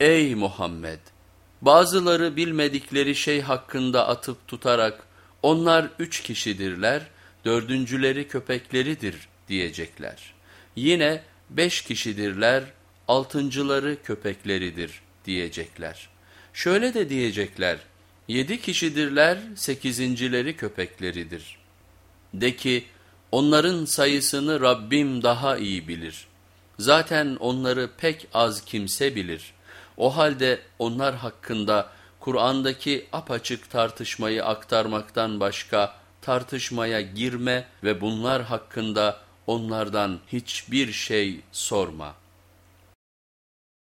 Ey Muhammed! Bazıları bilmedikleri şey hakkında atıp tutarak onlar üç kişidirler, dördüncüleri köpekleridir diyecekler. Yine beş kişidirler, altıncıları köpekleridir diyecekler. Şöyle de diyecekler, yedi kişidirler, sekizincileri köpekleridir. De ki, onların sayısını Rabbim daha iyi bilir. Zaten onları pek az kimse bilir. O halde onlar hakkında Kur'an'daki apaçık tartışmayı aktarmaktan başka tartışmaya girme ve bunlar hakkında onlardan hiçbir şey sorma.''